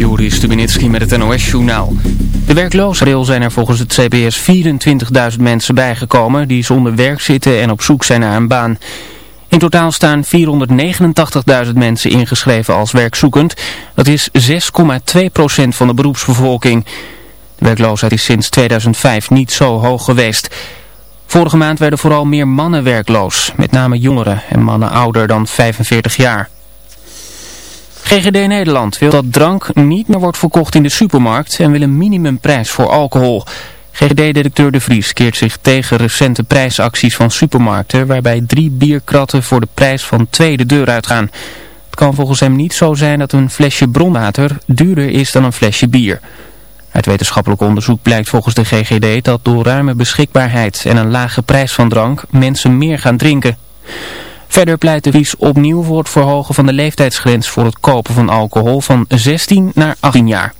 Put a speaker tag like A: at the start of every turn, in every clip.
A: Joris Stubenitski met het NOS-journaal. De werklozenrail zijn er volgens het CBS 24.000 mensen bijgekomen die zonder werk zitten en op zoek zijn naar een baan. In totaal staan 489.000 mensen ingeschreven als werkzoekend. Dat is 6,2% van de beroepsbevolking. De werkloosheid is sinds 2005 niet zo hoog geweest. Vorige maand werden vooral meer mannen werkloos, met name jongeren en mannen ouder dan 45 jaar. GGD Nederland wil dat drank niet meer wordt verkocht in de supermarkt en wil een minimumprijs voor alcohol. GGD-directeur De Vries keert zich tegen recente prijsacties van supermarkten waarbij drie bierkratten voor de prijs van twee de deur uitgaan. Het kan volgens hem niet zo zijn dat een flesje bronwater duurder is dan een flesje bier. Uit wetenschappelijk onderzoek blijkt volgens de GGD dat door ruime beschikbaarheid en een lage prijs van drank mensen meer gaan drinken. Verder pleit de Vries opnieuw voor het verhogen van de leeftijdsgrens voor het kopen van alcohol van 16 naar 18 jaar.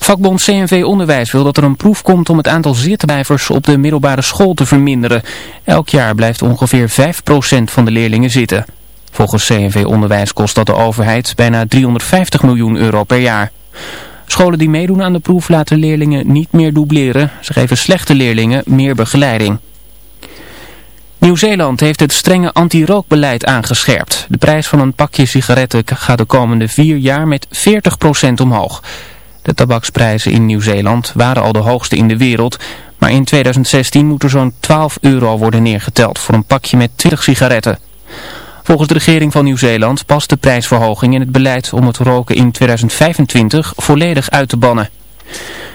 A: Vakbond CNV Onderwijs wil dat er een proef komt om het aantal zitblijvers op de middelbare school te verminderen. Elk jaar blijft ongeveer 5% van de leerlingen zitten. Volgens CNV Onderwijs kost dat de overheid bijna 350 miljoen euro per jaar. Scholen die meedoen aan de proef laten leerlingen niet meer dubleren. Ze geven slechte leerlingen meer begeleiding. Nieuw-Zeeland heeft het strenge anti-rookbeleid aangescherpt. De prijs van een pakje sigaretten gaat de komende vier jaar met 40% omhoog. De tabaksprijzen in Nieuw-Zeeland waren al de hoogste in de wereld. Maar in 2016 moet er zo'n 12 euro worden neergeteld voor een pakje met 20 sigaretten. Volgens de regering van Nieuw-Zeeland past de prijsverhoging in het beleid om het roken in 2025 volledig uit te bannen.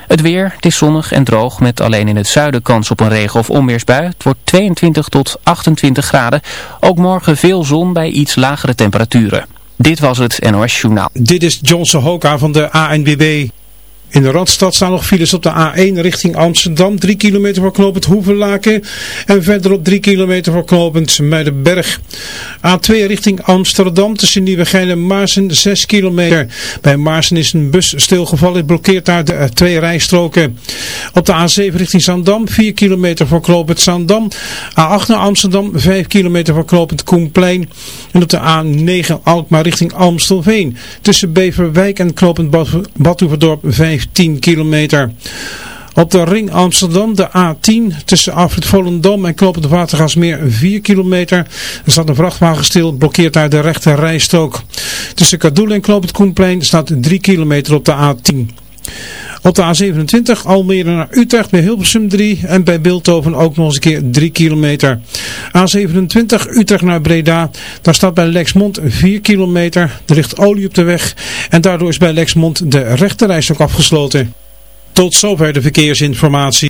A: Het weer, het is zonnig en droog met alleen in het zuiden kans op een regen- of onweersbui. Het wordt 22 tot 28 graden. Ook morgen veel zon bij iets lagere temperaturen. Dit was het NOS Journaal.
B: Dit is Johnson Hoka van de ANBB. In de Radstad staan nog files op de A1 richting Amsterdam. 3 kilometer voor knooppunt Hoevenlaken. En verderop 3 kilometer voor knooppunt Muidenberg. A2 richting Amsterdam tussen Nieuwegein en Maarsen 6 kilometer. Bij Maarsen is een bus stilgevallen. blokkeert daar de uh, twee rijstroken. Op de A7 richting Zandam 4 kilometer voor knooppunt Zandam. A8 naar Amsterdam 5 kilometer voor knooppunt Koenplein. En op de A9 Alkmaar richting Amstelveen. Tussen Beverwijk en knooppunt Badhoevedorp 5 10 kilometer. Op de ring Amsterdam, de A10, tussen Afrit Volendam en Knopend Watergasmeer 4 kilometer. Er staat een vrachtwagen stil, blokkeert daar de rechte rijstrook. Tussen Kadoel en Knopend Koenplein staat 3 kilometer op de A10. Op de A27 Almere naar Utrecht bij Hilversum 3 en bij Beeldhoven ook nog eens een keer 3 kilometer. A27 Utrecht naar Breda, daar staat bij Lexmond 4 kilometer. Er ligt olie op de weg en daardoor is bij Lexmond de rechterreis ook afgesloten. Tot zover de verkeersinformatie.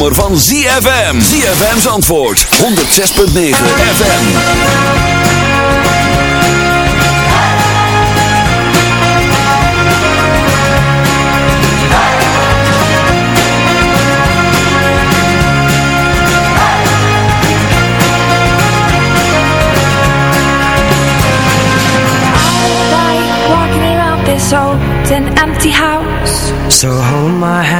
C: zomer van ZFM. ZFM's antwoord. 106.9 FM.
D: Like walking around this old and empty house
E: So hold my hand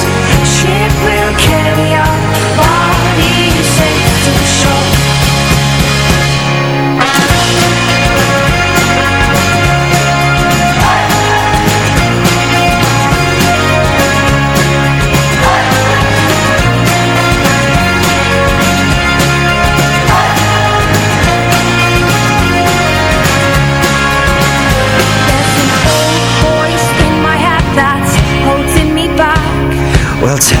E: Well, tell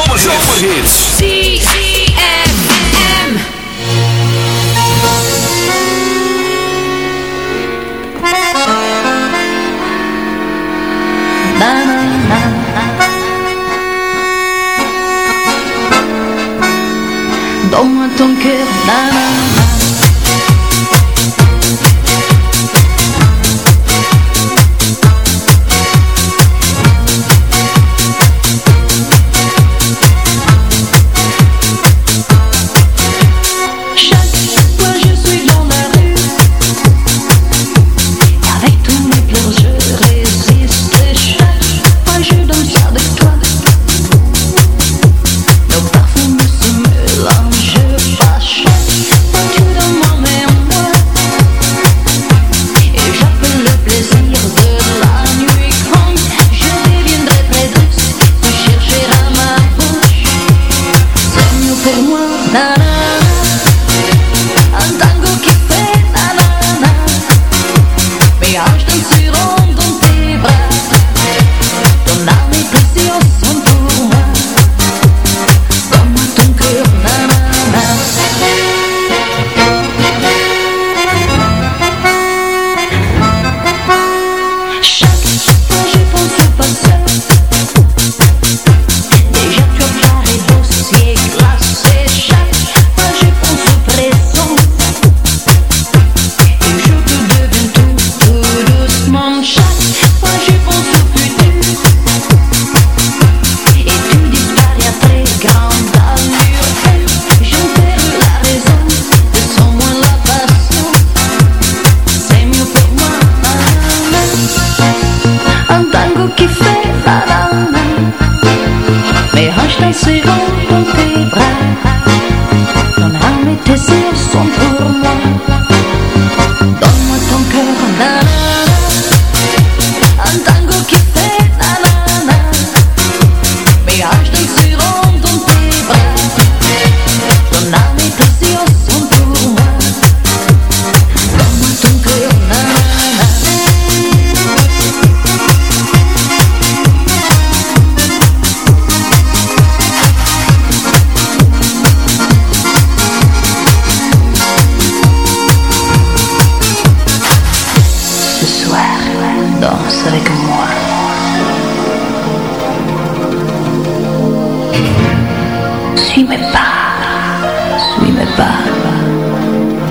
F: me parle, lui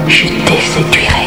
F: je te
G: séduirai.